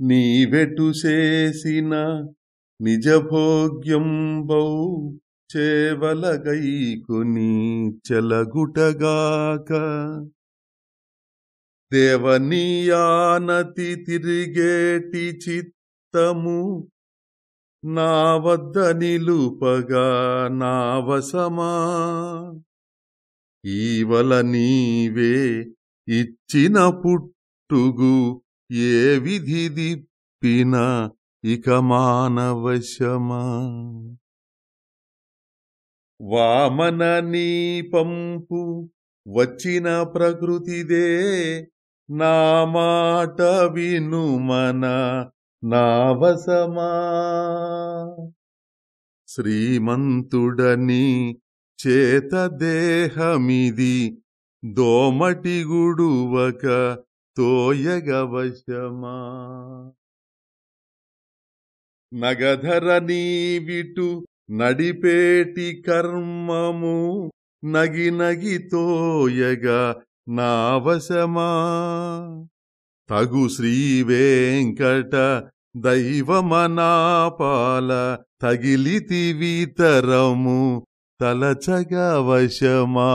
నీవెటు చేసిన నిజభోగ్యంబౌ చేవలగైకుని చెలగుటగాక. దేవనీయానతి తిరిగేటి చిత్తము నా వద్ద నిలుపగా నావసమా. ఈవల నీవే ఇచ్చిన పుట్టుగు ఏ విధి దిప్పిన ఇక మానవశమా? వామన నీ పంపు వచ్చిన ప్రకృతిదే నా మాట వినుమన నావసమా శ్రీమంతుడని చేత దేహమిది దోమటి గుడువక తోయగవశమా. నగధర నీవిటు నడిపేటి కర్మము నగి నగి తోయగా నావశమా. తగు శ్రీ వెంకట దైవమనాపాల తగిలితి వితరము తలచగవశమా.